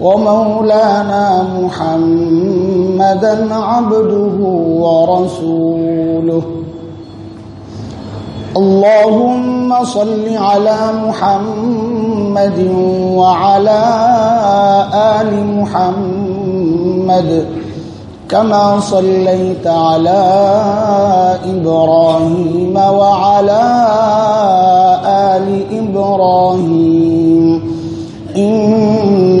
ومولانا محمدا عبده ورسوله. اللهم صل على محمد وعلى آل محمد كما صليت على إبراهيم وعلى آل إبراهيم.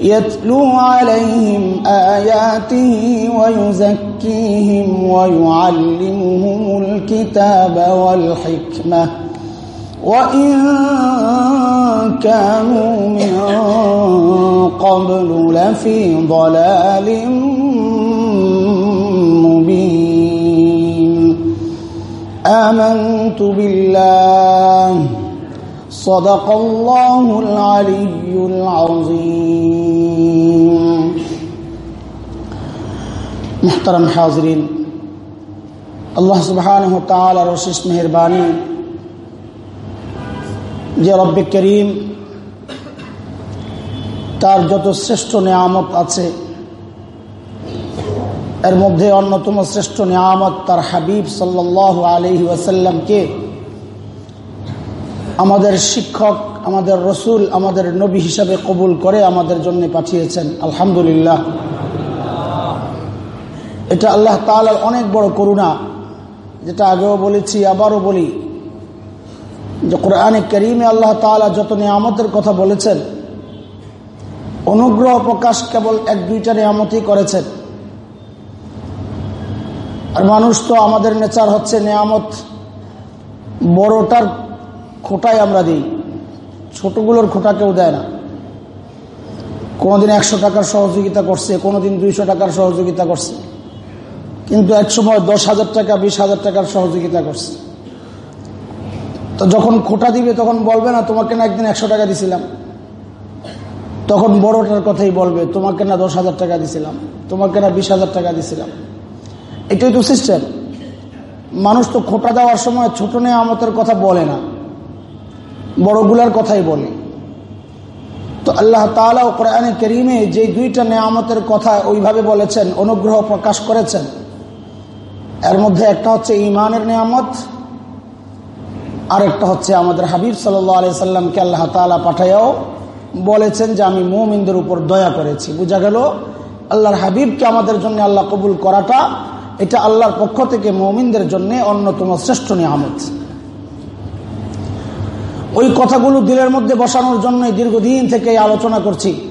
يتلو عليهم آياته ويزكيهم ويعلمهم الكتاب والحكمة. وإن كانوا من قبل لفي ضلال مبين. آمنت بالله. صدق الله العلي العظيم. محترم حاضرين আল্লাহ সুবহানাহু ওয়া তাআলার অশেষ মেহেরবানি যে রব্বে করিম তার যত শ্রেষ্ঠ নিয়ামত আছে এর মধ্যে অন্যতম শ্রেষ্ঠ নিয়ামত তার হাবিব সাল্লাহ আলহি ওয়াসাল্লামকে আমাদের শিক্ষক আমাদের রসুল আমাদের নবী হিসাবে কবুল করে আমাদের জন্য পাঠিয়েছেন আলহামদুলিল্লাহ এটা আল্লাহ তালার অনেক বড় করুণা, যেটা আগেও বলেছি, আবারও বলি। যে কোরআনে করিমে আল্লাহ তালা যত নিয়ামতের কথা বলেছেন, অনুগ্রহ প্রকাশ কেবল এক দুইটা নিয়ামতই করেছেন। আর মানুষ তো আমাদের নেচার হচ্ছে নিয়ামত বড়টার খোটাই আমরা দিই, ছোটগুলোর খোটা কেউ দেয় না। কোনোদিন একশো টাকার সহযোগিতা করছে, কোনোদিন দুইশো টাকার সহযোগিতা করছে। কিন্তু এক সময় দশ হাজার টাকা, বিশ হাজার টাকার সহযোগিতা করছে। তো যখন খোটা দিবে, তখন বলবে না, তোমাকে না একদিন একশো টাকা দিছিলাম। তখন বড়টার কথাই বলবে, তোমাকে না দশ হাজার টাকা দিছিলাম, তোমাকে না বিশ হাজার টাকা দিছিলাম। এটাই তো সিস্টেম। মানুষ তো খোটা দেওয়ার সময় ছোট নেয়ামতের কথা বলে না, বড়গুলার কথাই বলে। তো আল্লাহ তালা ও কোরআনে করিমে যে দুইটা নেয়ামতের কথা ওইভাবে বলেছেন, অনুগ্রহ প্রকাশ করেছেন। এর মধ্যে একটা হচ্ছে ইমানের নিয়ামত আর একটা হচ্ছে আমাদের হাবিব সাল্লি সাল্লামকে আল্লাহ তালা পাঠাইয়াও বলেছেন যে আমি মোমিনদের উপর দয়া করেছি। বোঝা গেল? আল্লাহর হাবিবকে আমাদের জন্য আল্লাহ কবুল করাটা এটা আল্লাহর পক্ষ থেকে মমিনদের জন্য অন্যতম শ্রেষ্ঠ নিয়ামত। ওই কথাগুলো দিলের মধ্যে বসানোর জন্য দীর্ঘদিন থেকে আলোচনা করছি।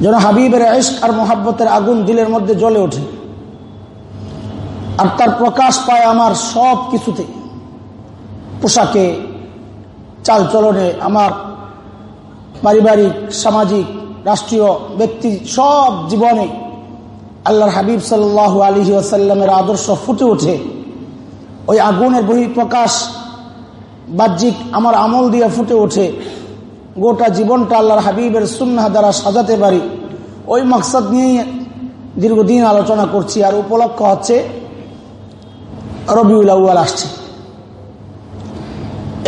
যেন হাবিবের ইস্ক আর মোহাব্বতের আগুন দিলের মধ্যে জ্বলে ওঠে। আর তার প্রকাশ পায় আমার সব কিছুতে। পোশাকে, চালচলনে আমার পারিবারিক, সামাজিক, রাষ্ট্রীয় ব্যক্তি সব জীবনে আল্লাহর হাবিব সাল্লাহ আলহি আসাল্লামের আদর্শ ফুটে ওঠে। ওই আগুনের বহিঃপ্রকাশ বাহ্যিক আমার আমল দিয়ে ফুটে ওঠে। গোটা জীবনটা আল্লাহর হাবিবের সুন্না দ্বারা সাজাতে পারি। ওই মকসদ নিয়েই দীর্ঘদিন আলোচনা করছি। আর উপলক্ষ হচ্ছে রবিউল আউ্য়াল আসছে।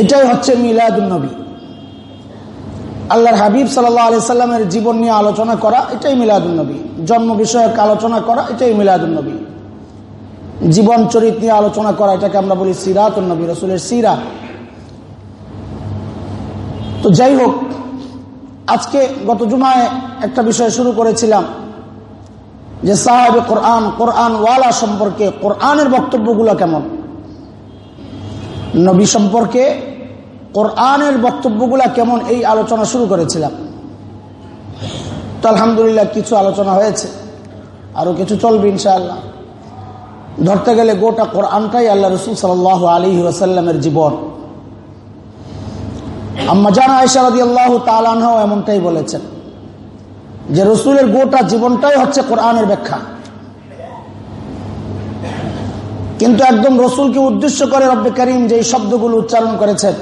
এটাই হচ্ছে মিলাদুলনবী আল্লাহর হাবিব সাল্লাহ সাল্লামের জীবন নিয়ে আলোচনা করা, এটাই মিলাদুলনবী জন্ম বিষয়ক আলোচনা করা, এটাই মিলাদুলনবী জীবন চরিত নিয়ে আলোচনা করা, এটাকে আমরা বলি সিরাতুলনবী রসুলের সিরা। তো যাই হোক, আজকে গত জুমায় একটা বিষয় শুরু করেছিলাম। যে সাহাবে কোরআন কোরআন ওয়ালা সম্পর্কে, কোরআনের বক্তব্যগুলো কেমন? নবী সম্পর্কে কোরআনের বক্তব্যগুলো কেমন? এই আলোচনা শুরু করেছিলাম। তো আলহামদুলিল্লাহ কিছু আলোচনা হয়েছে। আরও কিছু চলবে ইনশাআল্লাহ। ধরতে গেলে গোটা কোরআনটাই আল্লাহ রসুল সাল আলী ওয়াসাল্লামের জীবন। আম্মা জানা আয়সারদি আল্লাহ তালানহাও এমনটাই বলেছেন। যে রসুলের গোটা জীবনটাই হচ্ছে কোরআনের ব্যাখ্যা। কিন্তু একদম রসুলকে উদ্দেশ্য করে রব্বে করিম যে শব্দগুলো উচ্চারণ করেছেন,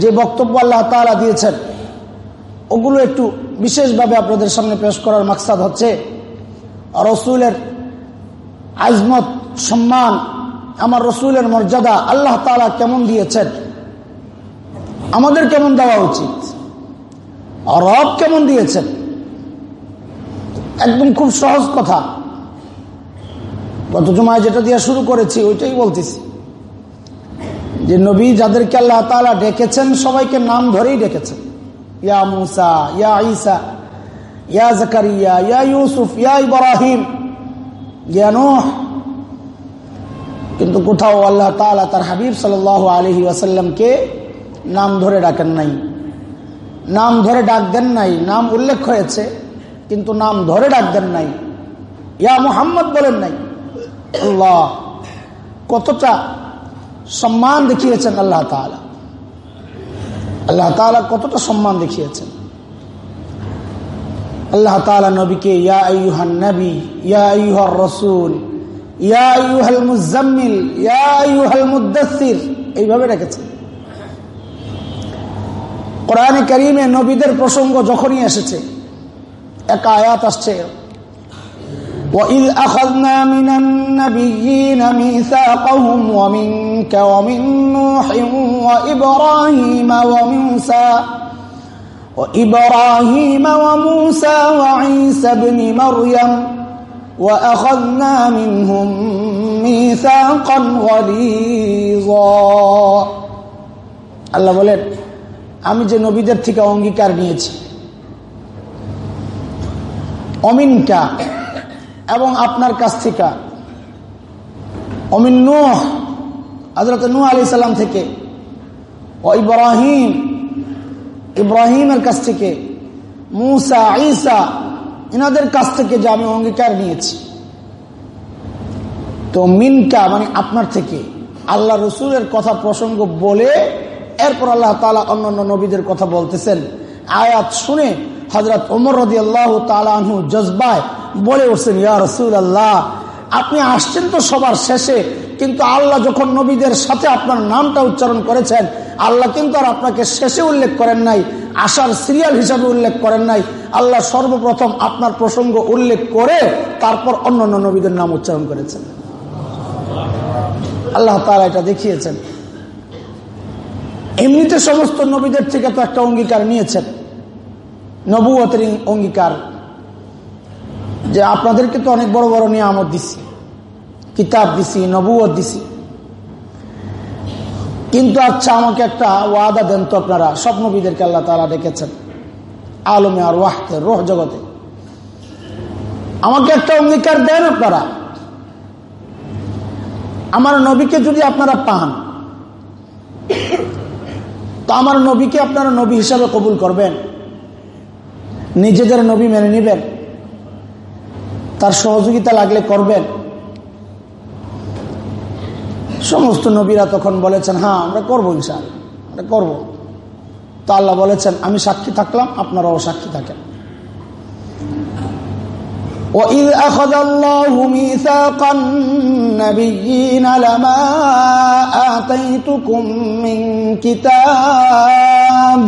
যে বক্তব্য আল্লাহ তালা দিয়েছেন, ওগুলো একটু বিশেষভাবে আপনাদের সামনে পেশ করার মাকসাদ হচ্ছে, রসুলের আজমত, সম্মান, আমার রসুলের মর্যাদা আল্লাহ তালা কেমন দিয়েছেন, আমাদের কেমন দেওয়া উচিত রব কেমন দিয়েছেন একদম খুব সহজ কথা। গত জমায় যেটা দিয়ে শুরু করেছি, ওইটাই বলতেছি। যে নবী যাদেরকে আল্লাহ তালা ডেকেছেন, সবাইকে নাম ধরেই ডেকেছেন। ইয়া মুসা, ইয়া ঈসা, ইয়া জাকারিয়া, ইয়া ইউসুফ, ইয়া ইব্রাহিম, ইয়া নূহ। কিন্তু কোথাও আল্লাহ তালা তার হাবিব সাল আলহি আসাল্লামকে নাম ধরে ডাকেন নাই। নাম ধরে ডাক দেন নাই। নাম উল্লেখ হয়েছে। কিন্তু নাম ধরে ডাক দেন নাই। ইয়া মোহাম্মদ বলেন নাই। আল্লাহ, কতটা সম্মান দেখিয়েছেন আল্লাহ তালা আল্লাহ তালা কতটা সম্মান দেখিয়েছেন। আল্লাহ তালা নবীকে, ইয়া আইহান নবী, ইয়া আইহার রসুল, ইয়া আইহাল মুজাম্মিল ইয়া আইহাল মুদাসির এইভাবে রেখেছেন। কোরআনে করিমে নবীদের প্রসঙ্গ যখনই এসেছে এক আয়াত আসছে وإذ أخذنا من النبيين ميثاقهم ومنك ومن نوح وإبراهيم وموسى وإبراهيم وموسى وعيسى بن مريم وأخذنا منهم ميثاقا غليظا الله বলেন আমি যে নবীদের থেকে অঙ্গীকার নিয়েছি অমিনকা এবং আপনার কাছ থেকে। অমিন নুহ নূহ আলি সাল্লাম থেকে। ও ইব্রাহিম, ইব্রাহিমের কাছ থেকে। মুসা, ঈসা এনাদের কাছ থেকে যে আমি অঙ্গীকার নিয়েছি। তো মিনকা মানে আপনার থেকে। আল্লাহ রসুলের কথা প্রসঙ্গ বলে এরপর আল্লাহ তালা অন্যান্য নবীদের কথা বলতেছেন। আয়াত শুনে হজরত ওমর রদি আল্লাহ তালু জজবায় বলে উঠছেন, ইয়া রসুল আল্লাহ আপনি আসছেন তো সবার শেষে, কিন্তু আল্লাহ যখন নবীদের সাথে আপনার নামটা উচ্চারণ করেছেন, আল্লাহ কিন্তু আর আপনাকে শেষে উল্লেখ করেন নাই আসার সিরিয়াল হিসাবে উল্লেখ করেন নাই, আল্লাহ সর্বপ্রথম আপনার প্রসঙ্গ উল্লেখ করে তারপর অন্য অন্য নবীদের নাম উচ্চারণ করেছেন। আল্লাহ তারা এটা দেখিয়েছেন। এমনিতে সমস্ত নবীদের থেকে তো একটা অঙ্গীকার নিয়েছেন। নবুয়তের অঙ্গীকার। যে আপনাদেরকে তো অনেক বড় বড় নিয়ামত দিছি। কিতাব দিছি, নবুয়ত দিছি। কিন্তু আচ্ছা আমাকে একটা ওয়াদা দেন তো আপনারা। সব নবীদেরকে আল্লাহ তারা ডেকেছেন। আলমে আর ওয়াহতে রোহ জগতে। আমাকে একটা অঙ্গীকার দেন আপনারা। আমার নবীকে যদি আপনারা পান, তো আমার নবীকে আপনারা নবী হিসাবে কবুল করবেন। নিজেদের নবী মেনে নিবেন তার সহযোগিতা লাগলে করবেন সমস্ত নবীরা তখন বলেছেন হ্যাঁ আমরা করবো ইনশাল আমরা করবো তা আল্লাহ বলেছেন আমি সাক্ষী থাকলাম আপনারাও সাক্ষী থাকেন وإذ أخذ الله ميثاق النبيين لما آتيتكم من كتاب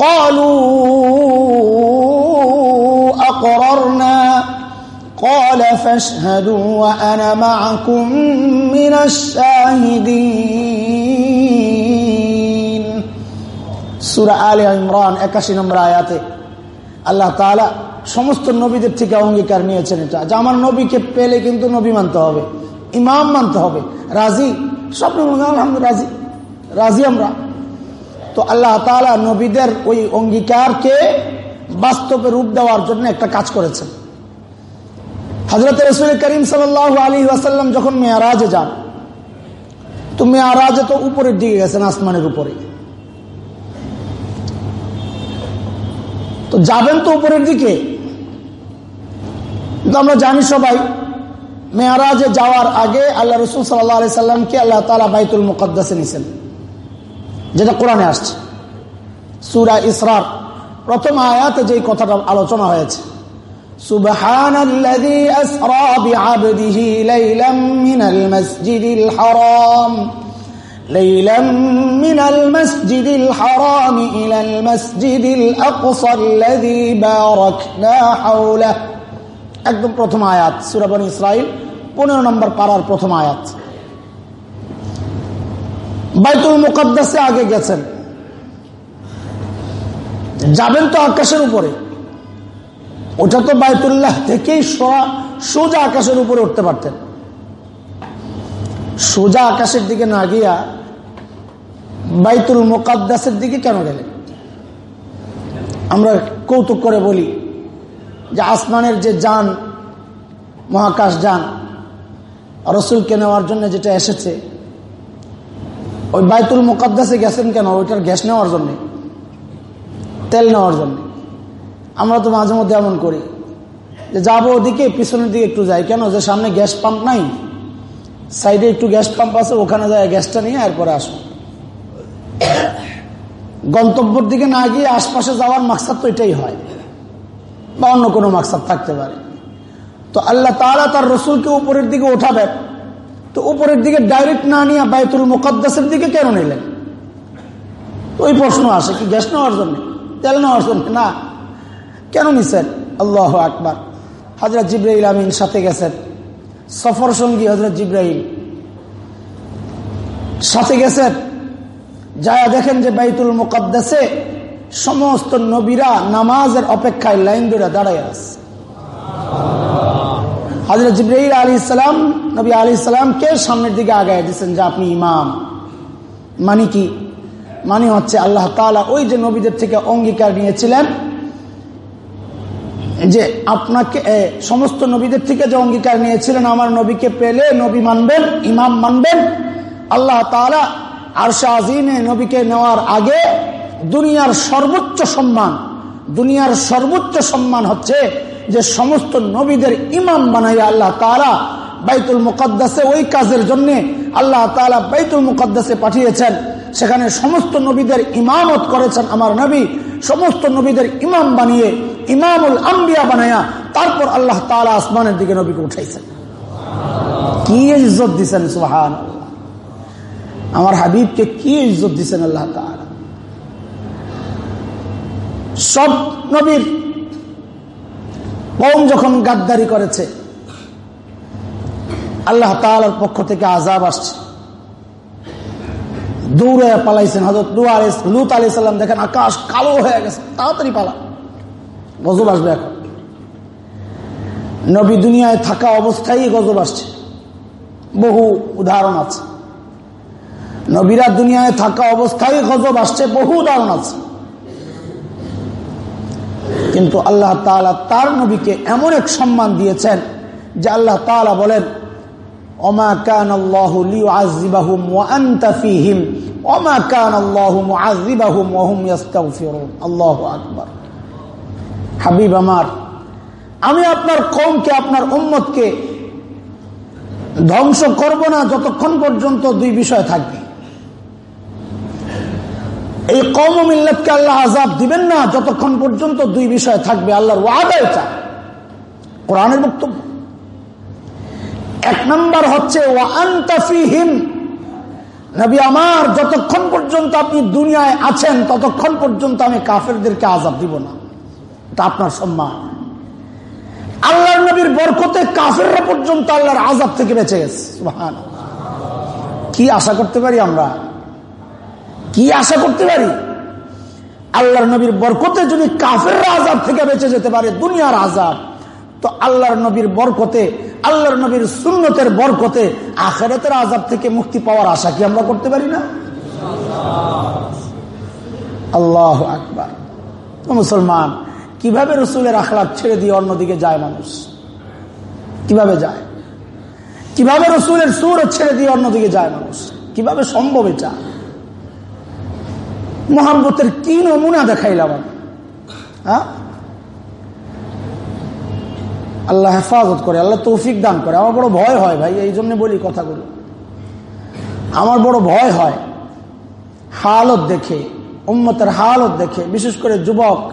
قالوا أقررنا قال فاشهدوا وأنا معكم من الشاهدين سورة آل عمران 81 নম্বর আয়াতে আল্লাহ তালা সমস্ত নবীদের থেকে অঙ্গীকার নিয়েছেন এটা যে আমার নবীকে পেলে কিন্তু নবী মানতে হবে ইমাম মানতে হবে রাজি সব আলহামদুল রাজি রাজি আমরা তো আল্লাহ তালা নবীদের ওই অঙ্গীকারকে বাস্তবে রূপ দেওয়ার জন্য একটা কাজ করেছেন। হজরত রসুল করিম সাল আলী ওয়াসাল্লাম যখন মেয়ারাজে যান, তো মেয়ারাজে তো উপরের দিকে গেছেন, আসমানের উপরে। তো যাবেন তো উপরের দিকে। কিন্তু আমরা জানি সবাই, মেয়ারাজে যাওয়ার আগে আল্লাহ রসুল সাল্লাহ আলি সাল্লামকে আল্লাহ তালা বাইতুল মুকদ্দাসে নিছেন। যেটা কোরআনে আসছে সুরা ইসরার প্রথম আয়াতে যে কথাটা আলোচনা হয়েছে سبحان الذي أسرى بعبده ليلا من المسجد الحرام ليلا من المسجد الحرام إلى المسجد الأقصى الذي باركنا حوله একদম প্রথম আয়াত সুরাবন ইসরাইল পনেরো নম্বর পাড়ার প্রথম আয়াত বাইতুল মুকদ্দাসে আগে গেছেন। যাবেন তো আকাশের উপরে। ওটা তো বাইতুল্লাহ থেকেই সোজা আকাশের উপরে উঠতে পারতেন। সোজা আকাশের দিকে না গিয়া বাইতুল মোকাদ্দাসের দিকে কেন গেলেন? আমরা কৌতুক করে বলি যে আসমানের যে যান, মহাকাশ যান, রসুলকে নেওয়ার জন্য যেটা এসেছে ওই বাইতুল মোকাদ্দাসে গেছেন কেন? ওইটার গ্যাস নেওয়ার জন্য। তেল নেওয়ার জন্য। আমরা তো মাঝে মধ্যে এমন করি যে যাব ওদিকে, পিছনের দিকে একটু যাই। কেন? যে সামনে গ্যাস পাম্প নাই। সাইডে একটু গ্যাস পাম্প আছে, ওখানে যায় গ্যাসটা নিয়ে এরপরে আসুন গন্তব্যর দিকে না গিয়ে আশপাশে যাওয়ার মাকসাদ তো এটাই হয়। বা অন্য কোনো মাকসাদ থাকতে পারে। তো আল্লাহ তালা তার রসুলকে উপরের দিকে ওঠাবেন। তো উপরের দিকে ডাইরেক্ট না নিয়ে বায়তুল মুকদ্দাসের দিকে কেন নিলেন? ওই প্রশ্ন আসে কি গ্যাস নেওয়ার জন্য? তেল নেওয়ার জন্য? না। কেন নিছেন? আল্লাহ আকবার। হজরত জিব্রাহিল আমিন সাথে গেছেন। সফর সঙ্গী হজরত জিব্রাহিম সাথে গেছেন। যা দেখেন যে বাইতুল মুকদ্দাসে সমস্ত নবীরা নামাজের অপেক্ষায় লাইন ধরে দাঁড়ায় আছে। হজরত জিব্রাহিল আলী ইসলাম নবী আলী ইসলামকে সামনের দিকে আগায় দিচ্ছেন যে আপনি ইমাম। মানে কি? মানে হচ্ছে আল্লাহ তালা ওই যে নবীদের থেকে অঙ্গীকার নিয়েছিলেন যে আপনাকে সমস্ত নবীদের থেকে যে অঙ্গীকার নিয়েছিলেন, আমার নবীকে পেলে নবী মানবেন, ইমাম মানবেন, আল্লাহ তালা আর শাহিমে নবীকে নেওয়ার আগে দুনিয়ার সর্বোচ্চ সম্মান, দুনিয়ার সর্বোচ্চ সম্মান হচ্ছে যে সমস্ত নবীদের ইমাম বানাই আল্লাহ তালা বাইতুল মুকদ্দাসে ওই কাজের জন্য আল্লাহ তালা বাইতুল মুকদ্দাসে পাঠিয়েছেন। সেখানে সমস্ত নবীদের ইমামত করেছেন আমার নবী। সমস্ত নবীদের ইমাম বানিয়ে ইমামুল আম্বিয়া বানায়া তারপর আল্লাহ তালা আসমানের দিকে নবীকে উঠাইছেন। কি ইজ্জত দিচ্ছেন সুহান আমার হাবিবকে কি ইজ্জত দিচ্ছেন আল্লাহ তালা সব নবীর কম যখন গাদ্দারি করেছে, আল্লাহ তালার পক্ষ থেকে আজাব আসছে। দৌড়ে পালাইছেন। হজরত লুত আলি সাল্লাম দেখেন আকাশ কালো হয়ে গেছে, তাড়াতাড়ি পালা। গজব আসবে এখন। নবী দুনিয়ায় থাকা অবস্থায় গজব আসছে। বহু উদাহরণ আছে। নবীরা দুনিয়ায় থাকা অবস্থায় গজব আসছে, বহু উদাহরণ আছে। কিন্তু আল্লাহ তালা তার নবীকে এমন এক সম্মান দিয়েছেন যে আল্লাহ তালা বলেন কান কান আল্লাহু আল্লাহু হাবিব আমার, আমি আপনার কমকে আপনার উম্মতকে ধ্বংস করব না যতক্ষণ পর্যন্ত দুই বিষয় থাকবে। এই কম মিল্লাতকে আল্লাহ আজাব দিবেন না যতক্ষণ পর্যন্ত দুই বিষয় থাকবে আল্লাহর ওয়াদা এটা। কোরআনের বক্তব্য। এক নম্বর হচ্ছে নবী আমার, যতক্ষণ পর্যন্ত আপনি দুনিয়ায় আছেন, ততক্ষণ পর্যন্ত আমি কাফেরদেরকে আজাব দিব না। এটা আপনার সম্মান। আল্লাহর নবীর বরকতে কাফেররা পর্যন্ত আল্লাহর আজাব থেকে বেঁচে গেছে। কি আশা করতে পারি আমরা? কি আশা করতে পারি? আল্লাহর নবীর বরকতে যদি কাফেররা আজাব থেকে বেঁচে যেতে পারে, দুনিয়ার আজাব তো আল্লাহর নবীর বরকতে, আল্লাহর নবীর সুন্নতের বরকতে আখেরাতের আজাব থেকে মুক্তি পাওয়ার আশা কি আমরা করতে পারি না? আল্লাহ আকবার। মুসলমান, কীভাবে রসুলের আখলাক ছেড়ে দিয়ে অন্যদিকে যায় মানুষ? কীভাবে যায়? কীভাবে রসুলের সুর ছেড়ে দিয়ে অন্যদিকে যায় মানুষ? কীভাবে সম্ভব এটা? মোহাম্মতের কি নমুনা দেখাইলাম হ্যাঁ? আল্লাহ হেফাজত করে, আল্লাহ তৌফিক দান করে। আমার বড় ভয় হয় ভাই, এই জন্য বলি কথাগুলো। আমার বড় ভয় হয় হালত দেখে, উম্মতের হালত দেখে, বিশেষ করে যুবক।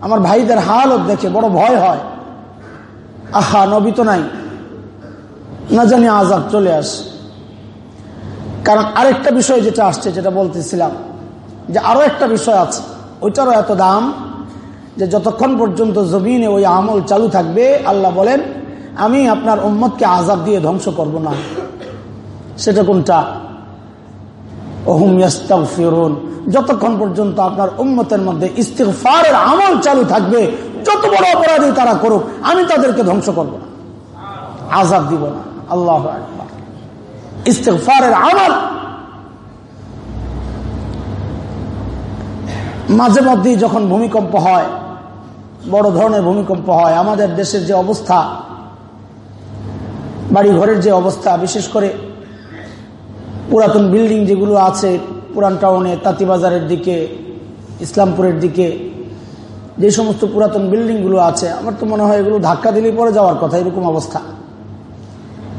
আমার ভাইদের হালত দেখে বড় ভয় হয়। আহা, নবী তো নাই। না জানি আজাদ চলে আস। কারণ আরেকটা বিষয় যেটা আসছে, যেটা বলতেছিলাম যে আরও একটা বিষয় আছে, ওইটারও এত দাম যে যতক্ষণ পর্যন্ত জমিনে ওই আমল চালু থাকবে, আল্লাহ বলেন, আমি আপনার উম্মতকে আজাব দিয়ে ধ্বংস করব না। সেটা কোনটা? ওহুম ফিরুন যতক্ষণ পর্যন্ত আপনার উম্মতের মধ্যে ইস্তিফারের আমল চালু থাকবে, যত বড় অপরাধী তারা করুক, আমি তাদেরকে ধ্বংস করব না। আজাব দিব না। আল্লাহ ইস্তিফারের আমল মাঝে মধ্যেই যখন ভূমিকম্প হয়, বড় ধরনের ভূমিকম্প হয়, আমাদের দেশের যে অবস্থা বাড়ি ঘরের যে অবস্থা, বিশেষ করে পুরাতন বিল্ডিং যেগুলো আছে, পুরান টাউনে, তাঁতিবাজারের দিকে, ইসলামপুরের দিকে, যে সমস্ত পুরাতন বিল্ডিংগুলো আছে, আমার তো মনে হয় এগুলো ধাক্কা দিলে পরে যাওয়ার কথা, এরকম অবস্থা।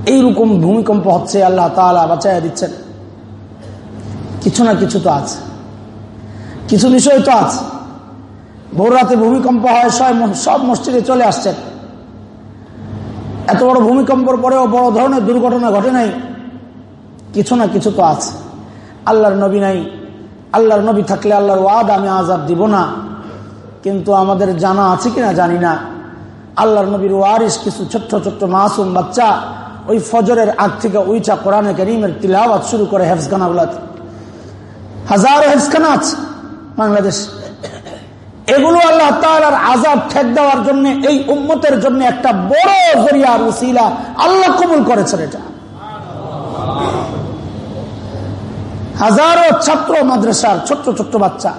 এইরকম ভূমিকম্প হচ্ছে, আল্লাহ তালা বাঁচাইয়া দিচ্ছেন। কিছু না কিছু তো আছে। কিছু বিষয় তো আছে। ভোর রাতে ভূমিকম্প হয় সব মসজিদে চলে আসছেন এত বড় ভূমিকম্পর পরেও বড় ধরনের দুর্ঘটনা ঘটে নাই। কিছু না কিছু তো আছে। আল্লাহর নবী নাই। আল্লাহর নবী থাকলে আল্লাহর ওয়াদ, আমি আজাব দিব না। কিন্তু আমাদের জানা আছে কিনা জানি না। আল্লাহর নবীর ওয়ারিস কিছু ছোট্ট ছোট্ট মাসুম বাচ্চা ওই ফজরের আগ থেকে উইচা কোরআনে করিমের তিলাওয়াত শুরু করে হেফসখানাগুলাতে হাজারো হেফসখানা আছে। বাংলাদেশ। এগুলো আল্লাহ তালার আজাব ঠেক দেওয়ার জন্য, এই উম্মতের জন্য একটা বড় জরিয়ার উসিলা আল্লাহ কবুল করেছেন এটা। হাজারো ছাত্র মাদ্রাসার ছোট্ট ছোট্ট বাচ্চা।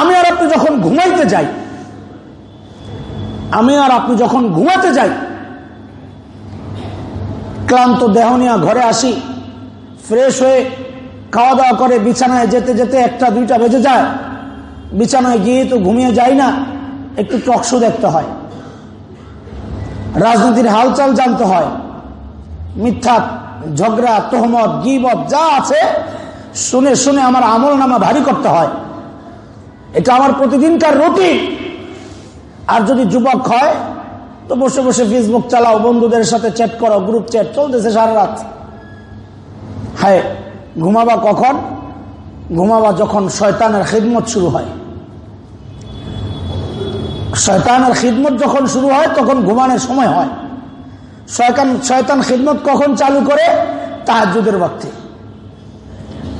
আমি আর আপনি যখন ঘুমাইতে যাই, আমি আর আপনি যখন ঘুমাতে যাই, ক্লান্ত দেহ নিয়ে ঘরে আসি, ফ্রেশ হয়ে খাওয়া দাওয়া করে, বিছানায় যেতে যেতে একটা, দুইটা বেজে যায়। বিছানায় গিয়ে তো ঘুমিয়ে যায় না, একটু টকশো দেখতে হয়। রাজনীতির হালচাল জানতে হয়। মিথ্যা, ঝগড়া, তোহমত, গিবত, যা আছে, শুনে শুনে আমার আমল নামা ভারী করতে হয়। এটা আমার প্রতিদিনকার রুটি আর যদি যুবক হয়, তো বসে বসে ফেসবুক চালাও, বন্ধুদের সাথে চ্যাট করো গ্রুপ চ্যাট চলতেছে সারা রাত। হ্যাঁ ঘুমাবা কখন? ঘুমাবা যখন শয়তানের খিদমত শুরু হয়। শয়তানের খিদমত যখন শুরু হয়, তখন ঘুমানোর সময় হয়। শয়তান শয়তান খিদমত কখন চালু করে? তাহাজুদের বক্তে।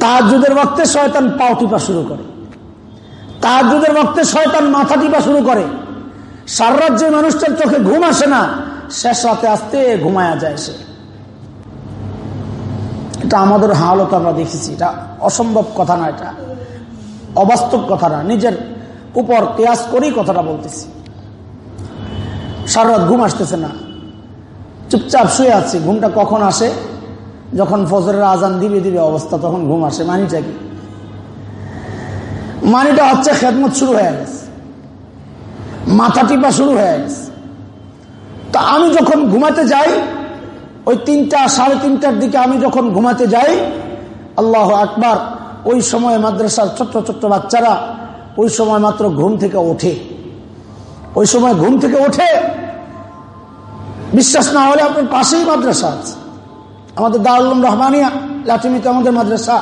তাহাজুদের বক্তে শয়তান পাও টিপা শুরু করে। তাহাজুদের বক্তে শয়তান মাথা টিপা শুরু করে। সার রাজ্যের মানুষটার চোখে ঘুম আসে না, শেষ রাতে আসতে ঘুমায়া যায় সে। এটা আমাদের হালত আমরা দেখেছি, এটা অসম্ভব কথা না এটা। অবাস্তব কথা না, নিজের উপর কেয়াস করেই কথাটা বলতেছি। সারা ঘুম আসতেছে না। চুপচাপ শুয়ে আছি, ঘুমটা কখন আসে? যখন ফজরের আজান দিবে দিবে অবস্থা, তখন ঘুম আসে। মানিটা কি? মানিটা হচ্ছে খেদমত শুরু হয়ে গেছে। মাথা টিপা শুরু হয়ে গেছে। তো আমি যখন ঘুমাতে যাই ওই তিনটা, সাড়ে তিনটার দিকে আমি যখন ঘুমাতে যাই, আল্লাহ আকবার, ওই সময় মাদ্রাসার ছোট্ট ছোট্ট বাচ্চারা ওই সময় মাত্র ঘুম থেকে ওঠে। ওই সময় ঘুম থেকে ওঠে। বিশ্বাস না হলে আপনার পাশেই মাদ্রাসা আছে। আমাদের দারুল রহমানিয়া লাঠিমিতে আমাদের মাদ্রাসা।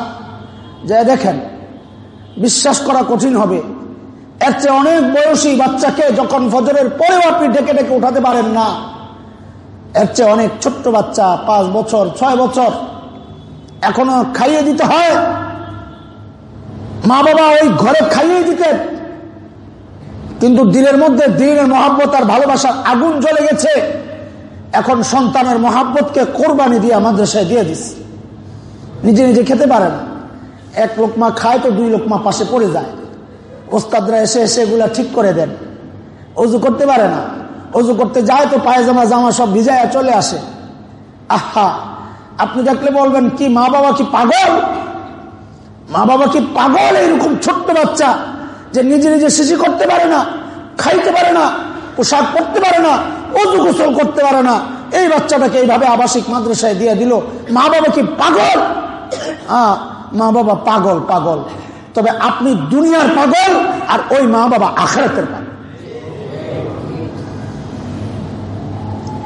যা দেখেন, বিশ্বাস করা কঠিন হবে। এর চেয়ে অনেক বয়সী বাচ্চাকে যখন ফজরের পরেও আপনি ডেকে ডেকে উঠাতে পারেন না। এর চেয়ে অনেক ছোট্ট বাচ্চা, পাঁচ বছর, ছয় বছর এখনও খাইয়ে দিতে হয়। মা বাবা ওই ঘরে খাইয়ে দিতেন। কিন্তু দিনের মধ্যে দিনের মহাব্বত আর ভালোবাসার আগুন জ্বলে গেছে। এখন সন্তানের মহাব্বতকে কোরবানি দিয়ে মাদ্রাসায় দিয়ে দিস। নিজে নিজে খেতে পারে না এক লোকমা খায় তো দুই লোকমা পাশে পড়ে যায়। ওস্তাদরা এসে এসে এগুলা ঠিক করে দেন। অজু করতে পারে না। অজু করতে যায় তো পায়জামা, জামা সব ভিজায় চলে আসে। আহা, আপনি দেখলে বলবেন, কি মা বাবা কি পাগল? মা বাবা কি পাগল এইরকম ছোট্ট বাচ্চা যে নিজে নিজে শিশি করতে পারে না, খাইতে পারে না, পোশাক পরতে পারে না, অজু গোসল করতে পারে না। এই বাচ্চাটাকে এইভাবে আবাসিক মাদ্রাসায় দিয়ে দিল। মা বাবা কি পাগল? হ্যাঁ মা বাবা পাগল পাগল। তবে আপনি দুনিয়ার পাগল আর ওই মা বাবা আখড়াতের পাগল।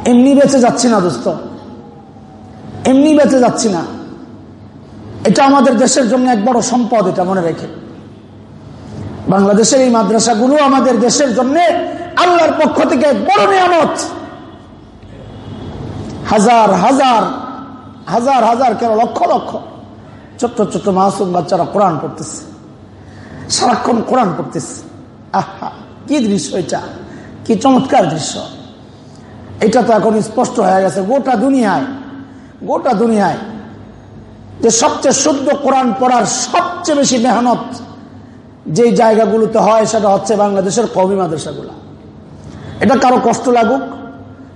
এমনি বেঁচে যাচ্ছি না, দোস্ত। এমনি বেঁচে যাচ্ছি না। এটা আমাদের দেশের জন্য এক বড় সম্পদ, এটা মনে রেখে। বাংলাদেশের এই মাদ্রাসাগুলো আমাদের দেশের জন্য আল্লাহর পক্ষ থেকে এক বড় নিয়ামত। হাজার হাজার হাজার হাজার কেন? লক্ষ লক্ষ। ছোট্ট ছোট্ট মাসুম বাচ্চারা কোরআন পড়তেছে। সারাক্ষণ কোরআন পড়তেছে। আহা, কি দৃশ্য এটা? কি চমৎকার দৃশ্য। এটা তো এখন স্পষ্ট হয়ে গেছে, গোটা দুনিয়ায় গোটা দুনিয়ায় যে সবচেয়ে শুদ্ধ কোরআন পড়ার সবচেয়ে বেশি মেহনত যে জায়গাগুলোতে হয় সেটা হচ্ছে বাংলাদেশের কবি মাদ্রাসাগুলো। এটা কারও কষ্ট লাগুক,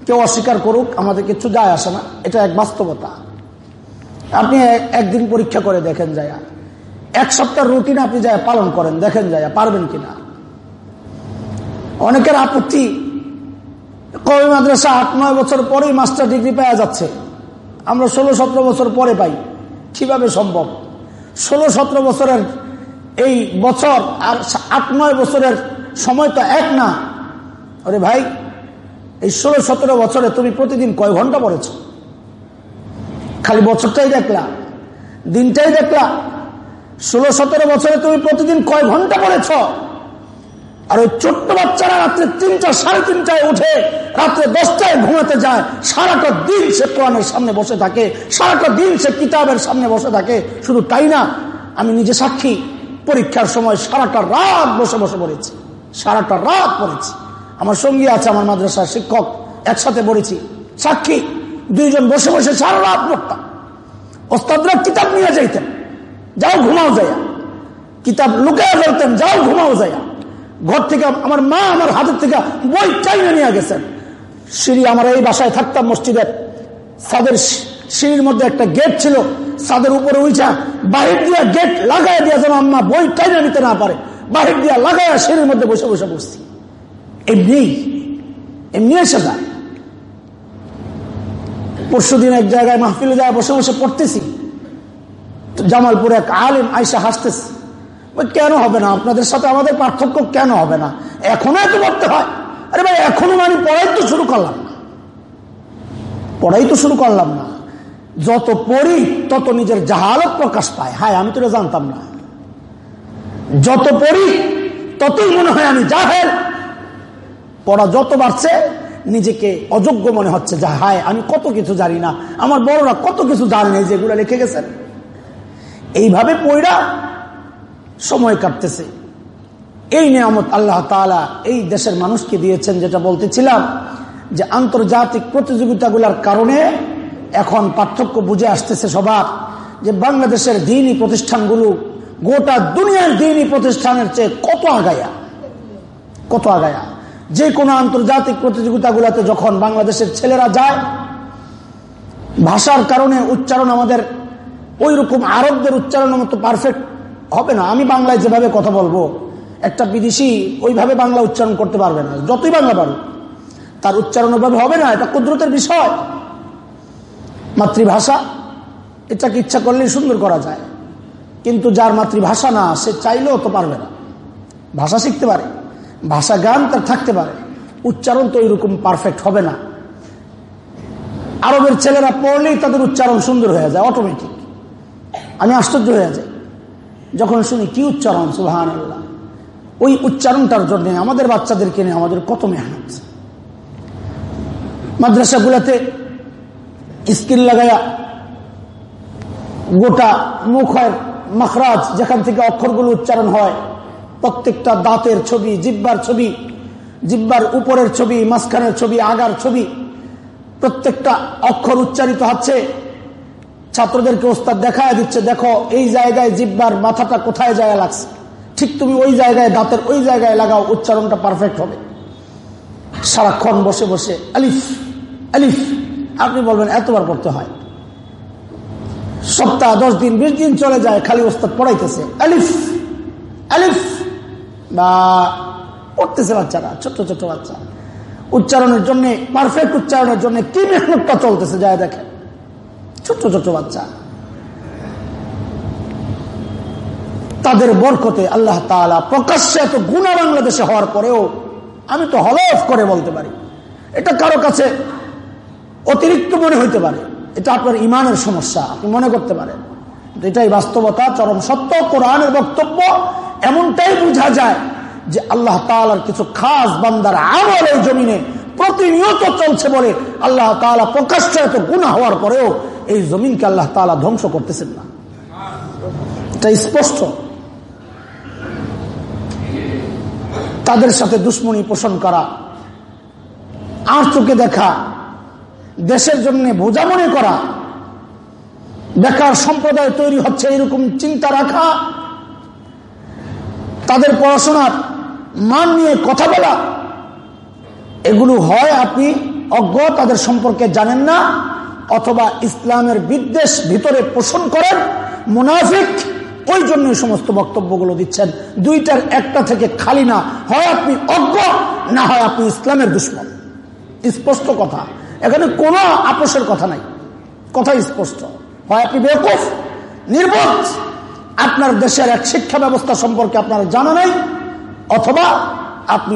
কেউ অস্বীকার করুক, আমাদের কিছু যায় আসে না, এটা এক বাস্তবতা। আপনি একদিন পরীক্ষা করে দেখেন যায়, এক সপ্তাহ রুটিন আপনি যায় পালন করেন, দেখেন যায়, পারবেন কিনা। অনেকের আপত্তি কবি মাদ্রাসা আট, নয় বছর পরেই মাস্টার ডিগ্রি পাওয়া যাচ্ছে। আমরা ষোলো, সতেরো বছর পরে পাই। কীভাবে সম্ভব? ষোলো, সতেরো বছরের এই বছর আর আট, নয় বছরের সময় তো এক না। আরে ভাই, এই ষোলো, সতেরো বছরে তুমি প্রতিদিন কয় ঘণ্টা পড়েছ? খালি বছরটাই দেখলা, দিনটাই দেখলা। ষোলো, সতেরো বছরে তুমি প্রতিদিন কয় ঘণ্টা পড়েছ? আর ওই ছোট্ট বাচ্চারা রাত্রে তিনটা, সাড়ে তিনটায় উঠে রাত্রে দশটায় ঘুমাতে যায়। সারাটা দিন সে কোরআনের সামনে বসে থাকে। সারাটা দিন সে কিতাবের সামনে বসে থাকে। শুধু তাই না, আমি নিজে সাক্ষী, পরীক্ষার সময় সারাটা রাত বসে বসে পড়েছি। সারাটা রাত পড়েছি। আমার সঙ্গী আছে, আমার মাদ্রাসার শিক্ষক, একসাথে পড়েছি। সাক্ষী, দুইজন বসে বসে সারা রাত পড়তাম। ওস্তাদরা কিতাব নিয়ে যাইতেন, যাও ঘুমাও যাইয়া কিতাব লুকিয়ে ফেলতেন, যাও ঘুমাও যাইয়া ঘর থেকে আমার মা আমার হাতের থেকে বই চাইনে নিয়ে গেছেন। সিঁড়ি আমার এই বাসায় থাকতাম মসজিদের। সাদের সিঁড়ির মধ্যে একটা গেট ছিল। সাদের উপরে উইচা বাহির দিয়া গেট লাগাই দিয়া যেন আম্মা বই টাইনে নিতে না পারে। বাহির দিয়া লাগাইয়া সিঁড়ির মধ্যে বসে বসে বসছি এমনি এমনি এসে যায়। পরশু দিন এক জায়গায় মাহফিলে যায় বসে বসে পড়তেছি। জামালপুরে এক আলিম আইসা হাসতেছে। কেন হবে না? আপনাদের সাথে আমাদের পার্থক্য কেন হবে না? এখনও এত পড়তে হয়। আরে ভাই, এখনও মানে পড়াই তো শুরু করলাম না। পড়াই তো শুরু করলাম না। যত পড়ি, তত নিজের জাহালত প্রকাশ পায়। হায়, আমি তো জানতাম না। যত পড়ি, ততই মনে হয় আমি জাহেল। পড়া যত বাড়ছে, নিজেকে অযোগ্য মনে হচ্ছে যা, হায়, আমি কত কিছু জানি না। আমার বড়রা কত কিছু জানে, যেগুলো লিখে গেছেন। এইভাবে পড়া সময় কাটতেছে। এই নিয়ামত আল্লাহ তালা এই দেশের মানুষকে দিয়েছেন যেটা বলতেছিলাম যে আন্তর্জাতিক প্রতিযোগিতাগুলোর কারণে এখন পার্থক্য বুঝে আসতেছে সবার যে বাংলাদেশের দিনই প্রতিষ্ঠানগুলো গোটা দুনিয়ার দিনই প্রতিষ্ঠানের চেয়ে কত আগায়া। কত আগায়া। যে কোনো আন্তর্জাতিক প্রতিযোগিতাগুলোতে যখন বাংলাদেশের ছেলেরা যায়, ভাষার কারণে উচ্চারণ আমাদের ওই রকম আরবদের উচ্চারণের মতো পারফেক্ট হবে না। আমি বাংলায় যেভাবে কথা বলব, একটা বিদেশি ওইভাবে বাংলা উচ্চারণ করতে পারবে না। যতই বাংলা পারো তার উচ্চারণ ওইভাবে হবে না, এটা কুদরতের বিষয়। মাতৃভাষা, এটাকে ইচ্ছা করলেই সুন্দর করা যায়। কিন্তু যার মাতৃভাষা না, সে চাইলেও তো পারবে না। ভাষা শিখতে পারে, ভাষা জ্ঞান তার থাকতে পারে। উচ্চারণ তো ওইরকম পারফেক্ট হবে না। আরবের ছেলেরা পড়লেই তাদের উচ্চারণ সুন্দর হয়ে যায় অটোমেটিক আমি আশ্চর্য হয়ে যাই। যখন শুনি, কি উচ্চারণ সুহান ওই উচ্চারণটার জন্য আমাদের বাচ্চাদেরকে নিয়ে আমাদের কত মেহনত। মাদ্রাসাগুলোতে স্কিল লাগাইয়া গোটা মুখের মখরাজ, যেখান থেকে অক্ষরগুলো উচ্চারণ হয়, প্রত্যেকটা দাঁতের ছবি, জিব্বার ছবি, জিব্বার উপরের ছবি, মাঝখানের ছবি, আগার ছবি, প্রত্যেকটা অক্ষর উচ্চারিত হচ্ছে। ছাত্রদেরকে ওস্তাদ দেখায় দিচ্ছে, দেখো, এই জায়গায় জিব্বার মাথাটা কোথায় যায় লাগছে? ঠিক তুমি ওই জায়গায় দাঁতের ওই জায়গায় লাগাও, উচ্চারণটা পারফেক্ট হবে। সারাক্ষণ বসে বসে, আলিফ আলিফ। আপনি বলবেন, এতবার পড়তে হয়। সপ্তাহ, দশ দিন, বিশ দিন চলে যায়, খালি ওস্তাদ পড়াইতেছে, আলিফ আলিফ। বা পড়তেছে বাচ্চারা ছোট ছোট বাচ্চা। উচ্চারণের জন্য পারফেক্ট উচ্চারণের জন্য কি মেহনতটা চলতেছে, যায় দেখেন। ছোট ছোট্ট বাচ্চা। তাদের বরকতে আল্লাহ তালা প্রকাশ্যে এত গুণা বাংলাদেশে হওয়ার পরেও আমি তো হলফ করে বলতে পারি। এটা কারও কাছে অতিরিক্ত মনে হইতে পারে। এটা আপনার ইমানের সমস্যা, আপনি মনে করতে পারেন। এটাই বাস্তবতা, চরম সত্য, কোরআনের বক্তব্য। এমনটাই বোঝা যায় যে আল্লাহ তালার কিছু খাস বান্দার আমল এই জমিনে প্রতিনিয়ত চলছে বলে আল্লাহ তালা প্রকাশ্য এত গুণা হওয়ার পরেও এই জমিনকে আল্লাহ তালা ধ্বংস করতেছেন না। এটা স্পষ্ট। তাদের সাথে দুশ্মনী পোষণ করা, আর চোখে দেখা, দেশের জন্য বোঝা মনে করা, বেকার সম্প্রদায় তৈরি হচ্ছে এরকম চিন্তা রাখা, তাদের পড়াশোনার মান নিয়ে কথা বলা, এগুলো হয় আপনি অজ্ঞ, তাদের সম্পর্কে জানেন না। অথবা ইসলামের বিদ্বেষ ভিতরে পোষণ করেন, মুনাফিক, ওই জন্য সমস্ত বক্তব্যগুলো দিচ্ছেন। দুইটার একটা থেকে খালি না, হয় আপনি অজ্ঞ, না হয় আপনি ইসলামের দুশ্মন। স্পষ্ট কথা। এখানে কোনো আপোষের কথা নাই। কথা স্পষ্ট। হয় আপনি বেকুফ নির্বোধ, আপনার দেশের এক শিক্ষা ব্যবস্থা সম্পর্কে আপনার জানা নাই, অথবা আপনি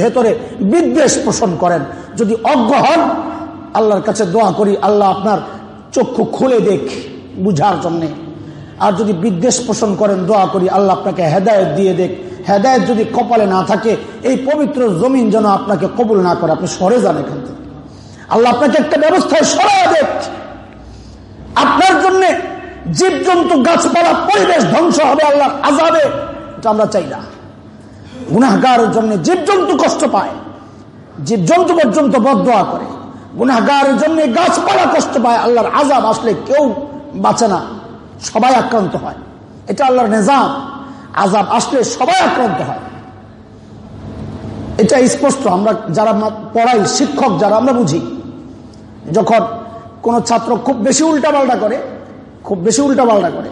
ভেতরে বিদ্বেষ পোষণ করেন। যদি অজ্ঞ হন আল্লাহর কাছে দোয়া করি, আল্লাহ আপনার চক্ষু খুলে দেখ বুঝার জন্যে। আর যদি বিদ্বেষ পোষণ করেন, দোয়া করি, আল্লাহ আপনাকে হেদায়ত দিয়ে দেখ। হেদায়ত যদি কপালে না থাকে, এই পবিত্র জমিন যেন আপনাকে কবুল না করে, আপনি সরে যান এখান থেকে। আল্লাহ আপনাকে একটা ব্যবস্থায় সরা দেখ। আপনার জন্য জীবজন্তু গাছপালা পরিবেশ ধ্বংস হবে, আল্লাহ আজাবে এটা আমরা চাই না। গুনাহগারের জন্য জীবজন্তু কষ্ট পায়। জীবজন্তু পর্যন্ত বদয়া করে। গুনাহগারের জন্য গাছপালা কষ্ট পায়, আল্লাহর আজাব আসলে কেউ বাঁচে না, সবাই আক্রান্ত হয়। এটা আল্লাহর নিজাম। আজাব আসলে সবাই আক্রান্ত হয়। এটা স্পষ্ট, আমরা যারা পড়াই, শিক্ষক যারা, আমরা বুঝি। যখন কোনো ছাত্র খুব বেশি উল্টাপাল্টা করে, খুব বেশি উল্টাপাল্টা করে,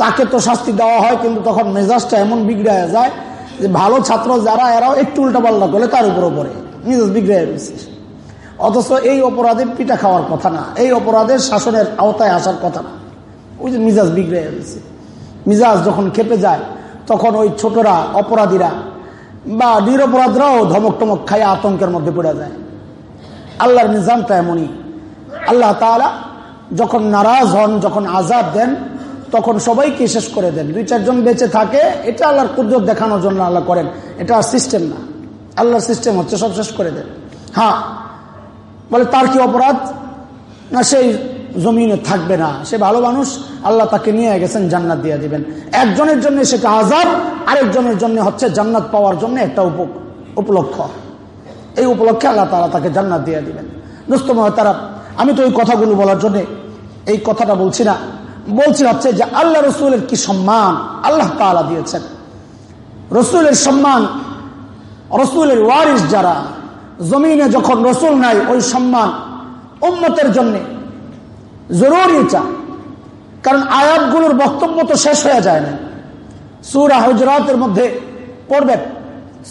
তাকে তো শাস্তি দেওয়া হয়, কিন্তু তখন মেজাজটা এমন বিগড়ে যায় যে ভালো ছাত্র যারা, এরাও একটু উল্টাপাল্টা করে তার উপর পড়ে। মেজাজ বিগড়ে রয়েছে। অথচ এই অপরাধের পিঠা খাওয়ার কথা না। এই অপরাধের শাসনের আওতায় আসার কথা না। ওই যে মিজাজ বিগড়ে গেছে। মিজাজ যখন খেপে যায়, তখন ওই ছোটরা, অপরাধীরা বা নিরপরাধরাও ধমক টমক খায়, আতঙ্কের মধ্যে পড়ে যায়। আল্লাহর নিজামটা এমনই। আল্লাহ তালা যখন নারাজ হন, যখন আজাদ দেন, তখন সবাইকে শেষ করে দেন। দুই চারজন বেঁচে থাকে, এটা আল্লাহর কুদরত দেখানোর জন্য আল্লাহ করেন। এটা সিস্টেম না। আল্লাহর সিস্টেম হচ্ছে সব শেষ করে দেন। হ্যাঁ বলে, তার কি অপরাধ? না, সেই জমিনে থাকবে না। সে ভালো মানুষ, আল্লাহ তাকে নিয়ে গেছেন, জান্নাত দিয়ে দিবেন। একজনের জন্য সেটা আজাদ আরেকজনের জন্য হচ্ছে জান্নাত পাওয়ার জন্য একটা উপলক্ষ। এই উপলক্ষে আল্লাহ তালা তাকে জান্নাত দিয়ে দিবেন। দোস্ত তারা আমি তো এই কথাগুলো বলার জন্য এই কথাটা বলছি না। বলছি হচ্ছে যে, আল্লাহ রসুলের কি সম্মান আল্লাহ তালা দিয়েছেন। রসুলের সম্মান, রসুলের ওয়ারিস যারা জমিনে যখন রসুল নাই, ওই সম্মান উম্মতের জন্যে জরুরি চা। কারণ আয়াতগুলোর বক্তব্য তো শেষ হয়ে যায় না। সুরা হজরাতের মধ্যে পড়বেন।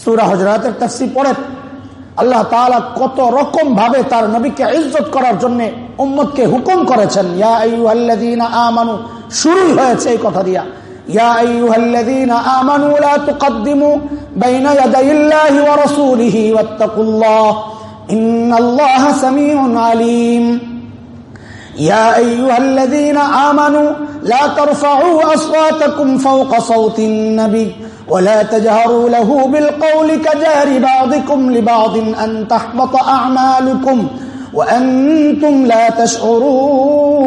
সুরা হজরাতের তাফসি পড়েন। আল্লাহ তাআলা কত রকম ভাবে তার নবীকে ইজ্জত করার জন্য উম্মতকে হুকুম করেছেন, ইয়া আমানু। শুরুই হয়েছে এই কথা দিয়া। يا أيها الذين آمنوا لا تقدموا بين يدي الله ورسوله واتقوا الله إن الله سميع عليم. يا أيها الذين آمنوا لا ترفعوا أصواتكم فوق صوت النبي ولا تجهروا له بالقول كجار بعضكم لبعض أن تحبط أعمالكم وأنتم لا تشعرون.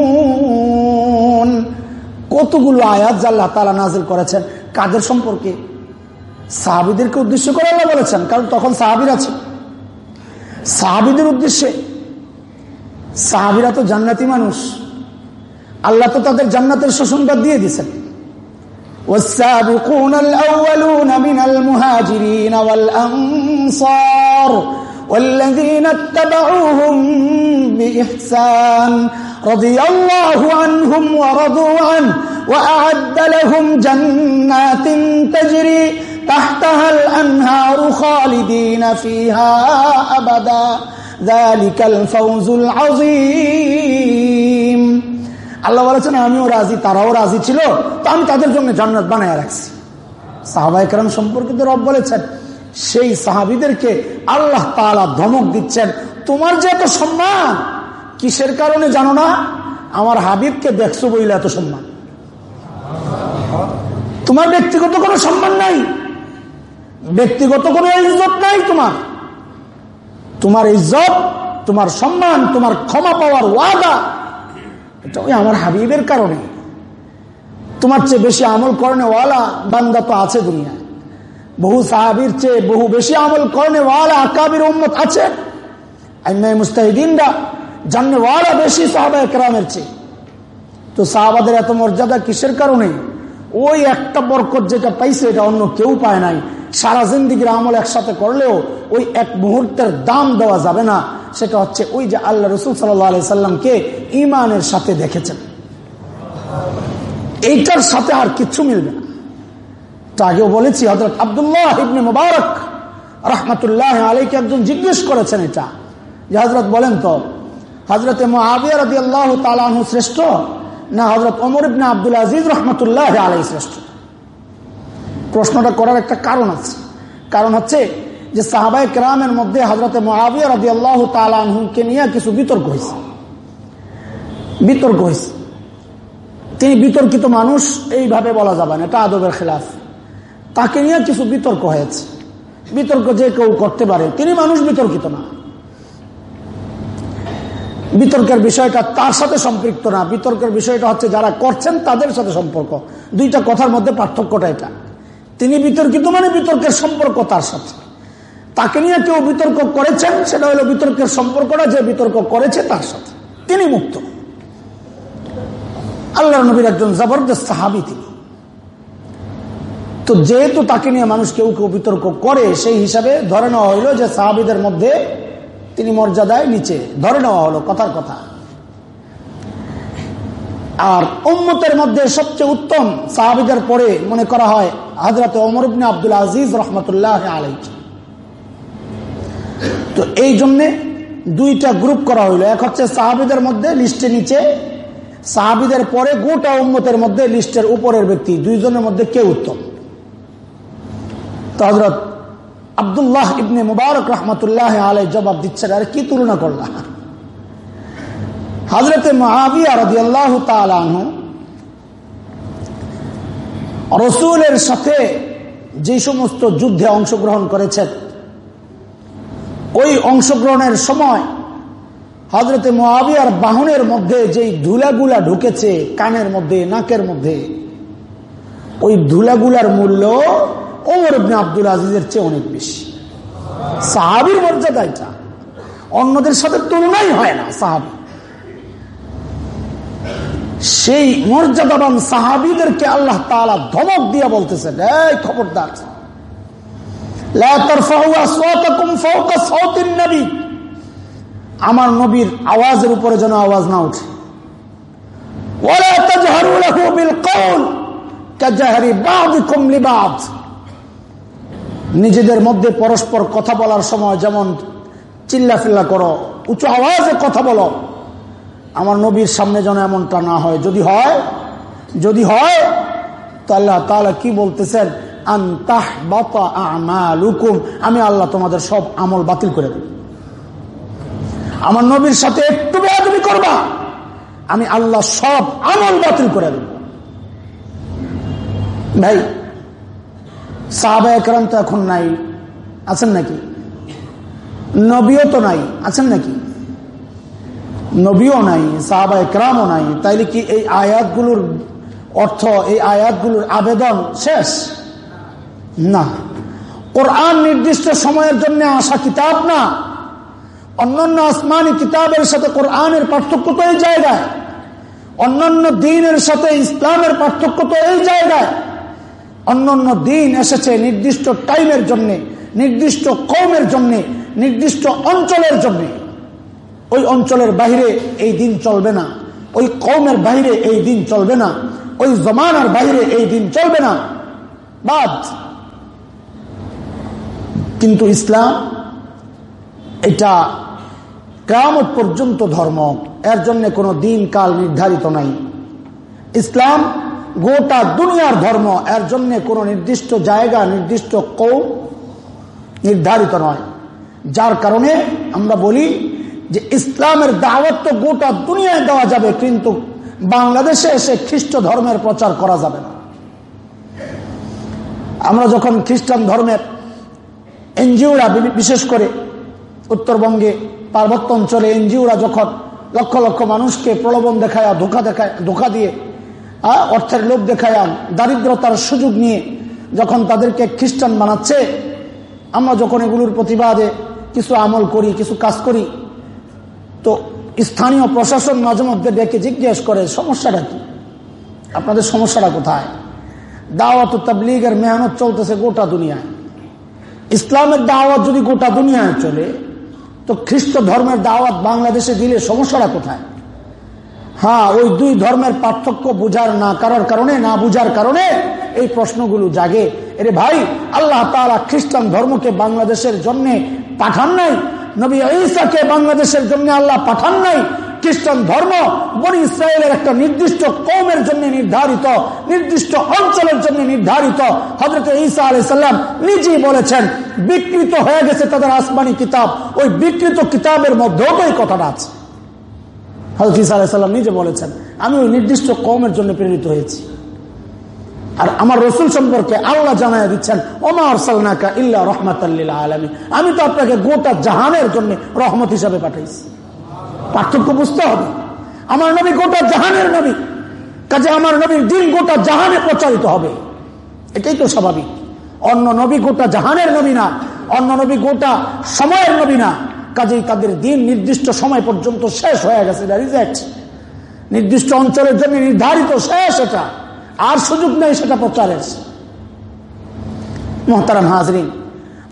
কতগুলো আয়াত আল্লাহ তালা নাজিল করেছেন কাদের সম্পর্কে সাহাবিদেরকে উদ্দেশ্য করে আল্লাহ বলেছেন কারণ তখন সাহাবির আছে সাহাবিদের উদ্দেশ্যে সাহাবিরা তো জান্নাতি মানুষ আল্লাহ তো তাদের জান্নাতের সুসংবাদ দিয়ে দিচ্ছেন والسابقون الأولون من المهاجرين والأنصار والذين اتبعوهم بإحسان رضي الله عنهم ورضوا عنه وأعد لهم جنات تجري تحتها الأنهار خالدين فيها أبدا ذلك الفوز العظيم আল্লাহ বলেছেন আমিও রাজি তারাও রাজি ছিল তো আমি তাদের জন্য জান্নাত বানায় রাখছি সাহাবাইকরাম সম্পর্কে তো রব বলেছেন সেই সাহাবিদেরকে আল্লাহ তালা ধমক দিচ্ছেন। তোমার যে এত সম্মান, কিসের কারণে জানো না? আমার হাবিবকে দেখছ বইলে এত সম্মান। তোমার ব্যক্তিগত কোনো সম্মান নাই। ব্যক্তিগত কোনো ইজ্জত নাই তোমার। তোমার ইজ্জত, তোমার সম্মান, তোমার ক্ষমা পাওয়ার ওয়াদা, এটা ওই আমার হাবিবের কারণে। তোমার চেয়ে বেশি আমল করনে ওয়ালা বান্দা তো আছে দুনিয়ায়। বহু সাহাবির চেয়ে বহু বেশি আমল করনে ওয়ালা আকাবির উম্মত আছে। আইনাই মুস্তাহিদিনরা জাননে ওয়ালা বেশি সাহাবা একরামের চেয়ে। তো সাহাবাদের এত মর্যাদা কিসের কারণে? ওই একটা বরকত যেটা পাইছে এটা অন্য কেউ পায় নাই। সারা জিন্দিগির আমল একসাথে করলেও ওই এক মুহূর্তের দাম দেওয়া যাবে না। সেটা হচ্ছে ওই যে আল্লাহ রসুল সাল্লাহ সাল্লামকে ইমানের সাথে দেখেছেন। এইটার সাথে আর কিচ্ছু মিলবে না। আগেও বলেছি হজরত আবদুল্লাহ ইবনে মুবারক রহমতুল্লাহ আলীকে একজন জিজ্ঞেস করেছেন এটা। যে হজরত বলেন তো হজরত মহাবিয়া আল্লাহ শ্রেষ্ঠ না হজরত অমর ইবনে আব্দুল আজিজ রহমতুল্লাহ আলাই শ্রেষ্ঠ? প্রশ্নটা করার একটা কারণ আছে। কারণ হচ্ছে যে সাহাবাই কেরামের মধ্যে হজরত মহাবিয়া রদি আল্লাহ তালাহুকে নিয়ে কিছু বিতর্ক হয়েছে। বিতর্ক হয়েছে। তিনি বিতর্কিত মানুষ, এইভাবে বলা যাবে না, এটা আদবের খেলাফ। তাকে নিয়ে কিছু বিতর্ক হয়েছে। বিতর্ক যে কেউ করতে পারে, তিনি মানুষ বিতর্কিত না। বিতর্কের বিষয়টা তার সাথে সম্পৃক্ত না। বিতর্কের বিষয়টা হচ্ছে যারা করছেন, তাদের সাথে সম্পর্ক। দুইটা কথার মধ্যে পার্থক্যটা এটা। তিনি বিতর্কিত মানে বিতর্কের সম্পর্ক তার সাথে। তাকে নিয়ে কেউ বিতর্ক করেছেন, সেটা হলো বিতর্কের সম্পর্কটা যে বিতর্ক করেছে তার সাথে। তিনি মুক্ত। আল্লাহ নবীর একজন জবরদস্ত হাবি তিনি। তো যেহেতু তাকে নিয়ে মানুষ কেউ কেউ বিতর্ক করে, সেই হিসাবে ধরে নেওয়া হইল যে সাহাবিদের মধ্যে তিনি মর্যাদায় নিচে। ধরে নেওয়া হলো, কথার কথা। আর উম্মতের মধ্যে সবচেয়ে উত্তম সাহাবিদের পরে মনে করা হয় হাজরত ইবনে আব্দুল আজিজ রহমতুল্লাহ আলাই তো এই জন্যে দুইটা গ্রুপ করা হইল। এক হচ্ছে সাহাবিদের মধ্যে লিস্টে নিচে, সাহাবিদের পরে গোটা উম্মতের মধ্যে লিস্টের উপরের ব্যক্তি। দুইজনের মধ্যে কে উত্তম? তো হজরত আবদুল্লাহ ইবনে মুবারক রহমতুল্লাহ আলাই জবাব দিচ্ছেন, আরে কি তুলনা করলা? হজরত মহাবিয়া তালু রসুলের সাথে যে সমস্ত যুদ্ধে অংশগ্রহণ করেছেন, ওই অংশগ্রহণের সময় হজরতে মহাবিয়ার বাহনের মধ্যে যেই ধুলাগুলা ঢুকেছে, কানের মধ্যে, নাকের মধ্যে, ওই ধুলাগুলার মূল্য ওমর ইবনে আব্দুল আজিজের চেয়ে অনেক বেশি। সাহাবির মর্যাদা এটা। অন্যদের সাথে তুলনাই হয় না সাহাবি। সেই মর্যাদাবান সাহাবিদেরকে আল্লাহ তালা ধমক দিয়া বলতেছেন, এই খবরদার। আমার নবীর আওয়াজের উপরে যেন আওয়াজ না উঠে নিজেদের মধ্যে পরস্পর কথা বলার সময় যেমন চিল্লাফিল্লা করো, উঁচু আওয়াজে কথা বলো, আমার নবীর সামনে যেন এমনটা না হয়। যদি হয় যদি হয় তাহলে তাহলে কি বলতেছেন? আমি আল্লাহ তোমাদের সব আমল বাতিল করে দেব। আমার নবীর সাথে একটু বেয়াদবি করবা, আমি আল্লাহ সব আমল বাতিল করে দেব। ভাই সাহাবা একরাম তো এখন নাই। আছেন নাকি? নবীও তো নাই। আছেন নাকি? নবীও নাই সাহাবা একরামও নাই। তাইলে কি এই আয়াতগুলোর অর্থ, এই আয়াতগুলোর আবেদন শেষ? না। কোরআন নির্দিষ্ট সময়ের জন্য আসা কিতাব না। অন্যান্য আসমানি কিতাবের সাথে কোরআনের পার্থক্য তো এই জায়গায়। অন্যান্য দিনের সাথে ইসলামের পার্থক্য তো এই জায়গায়। অন্যান্য দিন এসেছে নির্দিষ্ট টাইমের জন্যে, নির্দিষ্ট কমের জন্যে, নির্দিষ্ট অঞ্চলের জন্যে। ওই অঞ্চলের বাহিরে এই দিন চলবে না। ওই কমের বাহিরে এই দিন চলবে না। ওই জমানার বাহিরে এই দিন চলবে না। বাদ। কিন্তু ইসলাম এটা কেমন পর্যন্ত ধর্ম। এর জন্য কোনো দিন কাল নির্ধারিত নাই। ইসলাম গোটা দুনিয়ার ধর্ম, এর জন্য কোনো নির্দিষ্ট জায়গা, নির্দিষ্ট কৌ নির্ধারিত নয়। যার কারণে আমরা বলি যে ইসলামের দাওয়াত তো গোটা দুনিয়ায় দেওয়া যাবে, কিন্তু বাংলাদেশে এসে খ্রিস্ট ধর্মের প্রচার করা যাবে না। আমরা যখন খ্রিস্টান ধর্মের এনজিওরা বিশেষ করে উত্তরবঙ্গে পার্বত্য অঞ্চলে এনজিওরা যখন লক্ষ লক্ষ মানুষকে প্রলোভন দেখায়, ধোকা দেখায়, ধোকা দিয়ে অর্থের লোভ দেখায় দারিদ্রতার সুযোগ নিয়ে যখন তাদেরকে খ্রিস্টান বানাচ্ছে, আমরা যখন এগুলোর প্রতিবাদে কিছু আমল করি, কিছু কাজ করি, তো স্থানীয় প্রশাসন মাঝে মধ্যে ডেকে জিজ্ঞেস করে, সমস্যাটা কি? আপনাদের সমস্যাটা কোথায়? দাওয়াত তাবলিগের মেহনত চলতেছে গোটা দুনিয়ায়। ইসলামের দাওয়াত যদি গোটা দুনিয়ায় চলে, তো খ্রিস্ট ধর্মের দাওয়াত বাংলাদেশে দিলে সমস্যাটা কোথায়? হ্যাঁ ওই দুই ধর্মের পার্থক্য বুঝার না করার কারণে, না বুঝার কারণে এই প্রশ্নগুলো জাগে। এরে ভাই, আল্লাহ তালা খ্রিস্টান ধর্মকে বাংলাদেশের জন্য পাঠান নাই, নবী ঈসাকে বাংলাদেশের জন্য আল্লাহ পাঠান নাই, খ্রিস্টান ধর্ম বনি ইসরায়েলের একটা নির্দিষ্ট কৌমের জন্য নির্ধারিত, নির্দিষ্ট অঞ্চলের জন্য নির্ধারিত। হজরত ঈসা আলাই সাল্লাম নিজেই বলেছেন, বিকৃত হয়ে গেছে তাদের আসমানি কিতাব। ওই বিকৃত কিতাবের মধ্যেও তো এই কথাটা আছে। হজরত আলাইসাল্লাম নিজে বলেছেন, আমি ওই নির্দিষ্ট কমের জন্য প্রেরিত হয়েছি। আর আমার রসুল সম্পর্কে আল্লাহ জানাই দিচ্ছেন ওমার সালনাকা ইল্লা রহমত আলমী আমি তো আপনাকে গোটা জাহানের জন্য রহমত হিসাবে পাঠাইছি। পার্থক্য বুঝতে হবে। আমার নবী গোটা জাহানের নবী, কাজে আমার নবীর দিন গোটা জাহানে প্রচারিত হবে। এটাই তো স্বাভাবিক। অন্য নবী গোটা জাহানের নবী না, অন্য নবী গোটা সময়ের নবী না। কাজেই তাদের দিন নির্দিষ্ট সময় পর্যন্ত শেষ হয়ে গেছে। নির্দিষ্ট অঞ্চলের জন্য নির্ধারিত শেষ এটা। আর সুযোগ নেই সেটা প্রচারের। মহতারাম হাজরিন,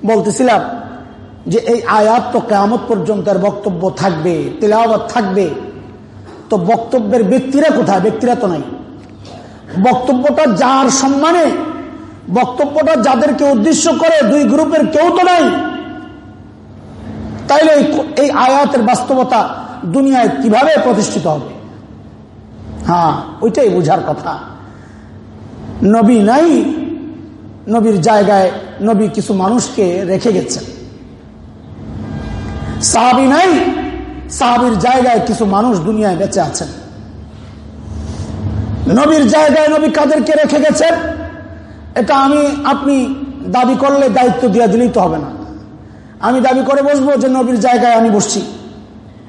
বলতেছিলাম যে এই আয়াত তো কেমত পর্যন্ত বক্তব্য থাকবে, তেলাওয়াত থাকবে। তো বক্তব্যের ব্যক্তিরা কোথায়? ব্যক্তিরা তো নাই। বক্তব্যটা যার সম্মানে, বক্তব্যটা যাদেরকে উদ্দেশ্য করে, দুই গ্রুপের কেউ তো নাই। তাইলে এই আয়াতের বাস্তবতা দুনিয়ায় কীভাবে প্রতিষ্ঠিত হবে? হ্যাঁ ওইটাই বোঝার কথা। নবী নাই, নবীর জায়গায় নবী কিছু মানুষকে রেখে গেছেন। সাহাবি নাই, সাহাবির জায়গায় কিছু মানুষ দুনিয়ায় বেঁচে আছেন। নবীর জায়গায় নবী কাদেরকে রেখে গেছেন? এটা আমি, আপনি দাবি করলে দায়িত্ব দিয়ে দিলেই তো হবে না। আমি দাবি করে বসবো যে নবীর জায়গায় আমি বসছি।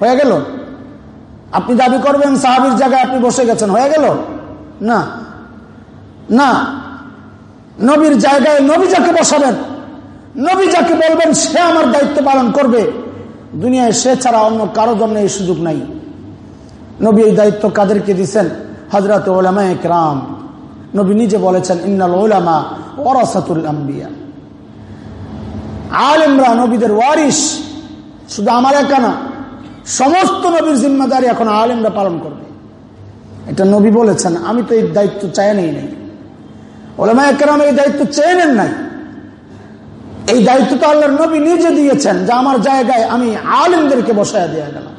হয়ে গেল? আপনি দাবি করবেন সাহাবির জায়গায় আপনি বসে গেছেন। হয়ে গেল? না। না। নবীর জায়গায় নবী যাকে বসাবেন, নবী যাকে বলবেন, সে আমার দায়িত্ব পালন করবে। দুনিয়ায় সে ছাড়া অন্য কারও জন্য এই সুযোগ নাই। নবী এই দায়িত্ব কাদেরকে দিচ্ছেন হজরত ওলামা একরাম নবী নিজে বলেছেন, ইন্নাল ওলামা ওরাসাতুল আম্বিয়া। আলেমরা, নবীদের ওয়ারিস শুধু আমার একা না, সমস্ত নবীর জিম্মাদারি এখন আলেমরা পালন করবে। এটা নবী বলেছেন, আমি তো এই দায়িত্ব চাই নেই নেই। ওলামা একরাম এই দায়িত্ব চেয়ে নেন নাই। এই দায়িত্ব তো আল্লাহর নবী নিজে দিয়েছেন, যে আমার জায়গায় আমি আলেমদেরকে বসায় দেওয়া গেলাম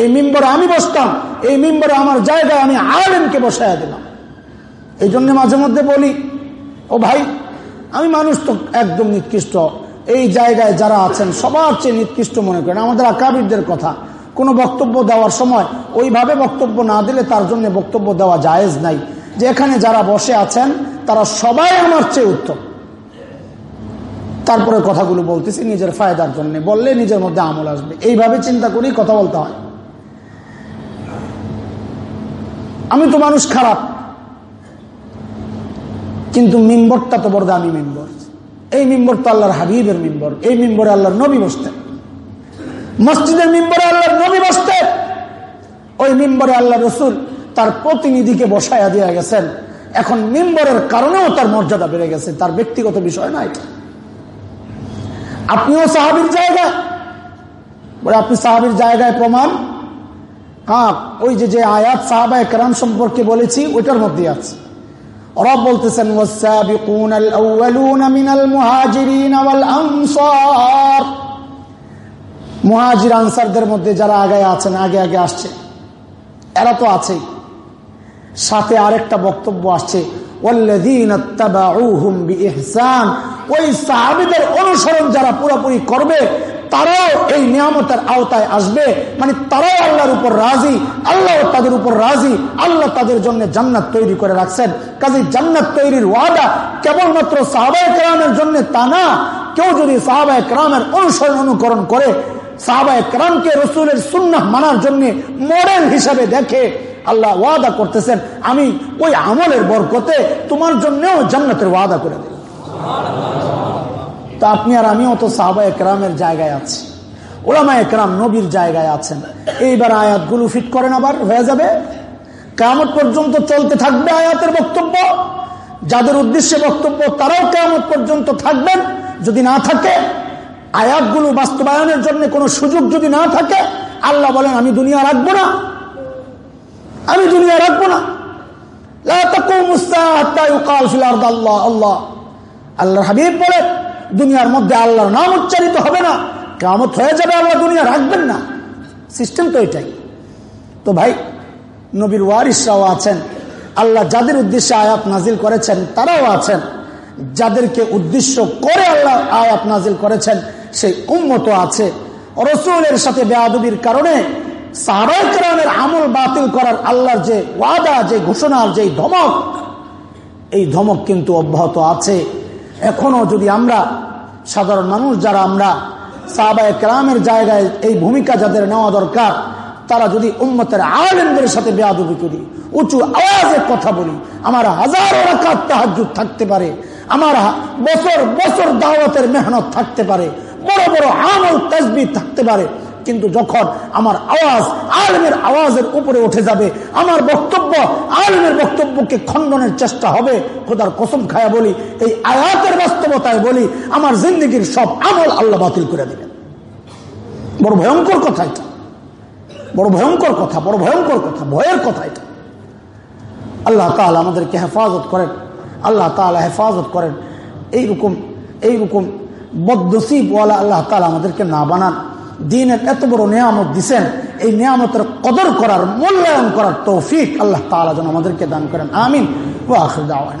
এই মিম্বরে আমি বসতাম, এই মিম্বরে আমার জায়গায় আমি আলেমকে বসায় দিলাম। এই জন্য মাঝে মধ্যে বলি, ও ভাই, আমি মানুষ তো একদম নিকৃষ্ট। এই জায়গায় যারা আছেন, সবার চেয়ে নিকৃষ্ট মনে করেন। আমাদের আকাবিরদের কথা, কোনো বক্তব্য দেওয়ার সময় ওইভাবে বক্তব্য না দিলে তার জন্য বক্তব্য দেওয়া জায়েজ নাই। যে এখানে যারা বসে আছেন, তারা সবাই আমার চেয়ে উত্তম। তারপরে কথাগুলো বলতেছি, নিজের ফায়দার জন্য। বললে নিজের মধ্যে আমল আসবে। এইভাবে চিন্তা করেই কথা বলতে হয়। আমি তো মানুষ খারাপ, কিন্তু মেম্বরটা তো বড় দামি মিম্বর। এই মিম্বর তো আল্লাহর হাবিবের মিম্বর, এই মিম্বরে আল্লাহর নবী বসতেন। মসজিদের মিম্বরে আল্লাহর নবী বসতেন। ওই মিম্বরে আল্লাহ রসুল তার প্রতিনিধিকে বসায়া দিয়ে গেছেন। এখন মিম্বরের কারণেও তার মর্যাদা বেড়ে গেছে, তার ব্যক্তিগত বিষয় না এটা আপনিও সাহাবির জায়গা। বলে, আপনি সাহাবির জায়গায় প্রমাণ? হ্যাঁ ওই যে যে আয়াত সাহাবা একরাম সম্পর্কে বলেছি, ওইটার মধ্যে আছে। রব বলতেছেন, ওয়াসাবিকুন আল আউয়ালুন মিনাল মুহাজিরিন ওয়াল আনসার। মুহাজির, আনসারদের মধ্যে যারা আগে আছেন, আগে আগে আসছে, এরা তো আছেই। সাথে আরেকটা বক্তব্য আসছে ওই সাহাবিদের অনুসরণ যারা পুরোপুরি করবে তারাও এই নিয়ামতের আওতায় আসবে। মানে তারাও আল্লাহর উপর রাজি, আল্লাহ তাদের উপর রাজি, আল্লাহ তাদের জন্য জান্নাত তৈরি করে রাখছেন। কাজে জান্নাত তৈরির ওয়াদা কেবলমাত্র সাহাবায় ক্রামের জন্য তা না। কেউ যদি সাহাবায় ক্রামের অনুসরণ অনুকরণ করে, সাহাবায় ক্রামকে রসুলের সুন্নাহ মানার জন্য মডেল হিসাবে দেখে আল্লাহ ওয়াদা করতেছেন, আমি ওই আমলের বরকতে তোমার জন্যও জান্নাতের ওয়াদা করে দেব। তা আপনি আর আমিও তো সাহবা একরামের জায়গায় আছি। ওলামা একরাম নবীর জায়গায় আছেন। এইবার আয়াতগুলো ফিট করেন আবার, হয়ে যাবে। কেমন পর্যন্ত চলতে থাকবে আয়াতের বক্তব্য। যাদের উদ্দেশ্যে বক্তব্য, তারাও কেমন পর্যন্ত থাকবেন। যদি না থাকে, আয়াতগুলো বাস্তবায়নের জন্য কোনো সুযোগ যদি না থাকে, আল্লাহ বলেন, আমি দুনিয়া রাখব না। আমি দুনিয়া রাখব না। আল্লাহ আল্লাহ। হাবিব বলে দুনিয়ার মধ্যে আল্লাহর নাম উচ্চারিত হবে না। কামত হয়ে যাবে, আল্লাহ দুনিয়া রাখবেন না। সিস্টেম তো এটাই। তো ভাই, নবীর ওয়ারিসরাও আছেন। আল্লাহ যাদের উদ্দেশ্যে আয়াত নাজিল করেছেন, তারাও আছেন। যাদেরকে উদ্দেশ্য করে আল্লাহ আয়াত নাজিল করেছেন, সেই উন্মত আছে। রসুলের সাথে বেআবির কারণে সাহাবাহামের আমল বাতিল করার আল্লাহর যে ওয়াদা, যে ঘোষণার যে ধমক, এই ধমক কিন্তু অব্যাহত আছে। এখনও যদি আমরা সাধারণ মানুষ যারা আমরা সাহাবায় ক্রামের জায়গায় এই ভূমিকা যাদের নেওয়া দরকার, তারা যদি উম্মতের আলেমদের সাথে বেয়াদবি করি, উঁচু আওয়াজে কথা বলি, আমার হাজারো রাকাত তাহাজুদ থাকতে পারে, আমার বছর বছর দাওয়াতের মেহনত থাকতে পারে, বড় বড় আমল তসবি থাকতে পারে কিন্তু যখন আমার আওয়াজ আলমের আওয়াজের উপরে উঠে যাবে, আমার বক্তব্য আলমের বক্তব্যকে খণ্ডনের চেষ্টা হবে, খোদার কসম খায়া বলি, এই আয়াতের বাস্তবতায় বলি, আমার জিন্দগির সব আমল আল্লাহ বাতিল করে দেবেন। বড় ভয়ঙ্কর কথা এটা। বড় ভয়ঙ্কর কথা, বড় ভয়ঙ্কর কথা, ভয়ের কথা এটা। আল্লাহ তালা আমাদেরকে হেফাজত করেন, আল্লাহ তালা হেফাজত করেন। এইরকম এইরকম বদসিবওয়ালা আল্লাহ তালা আমাদেরকে না বানান। দিনের এত বড় নিয়ামত দিচ্ছেন এই নিয়ামতের কদর করার, মূল্যায়ন করার তৌফিক আল্লাহ তালা যেন আমাদেরকে দান করেন। আমিন। ও আখর দাওয়ান।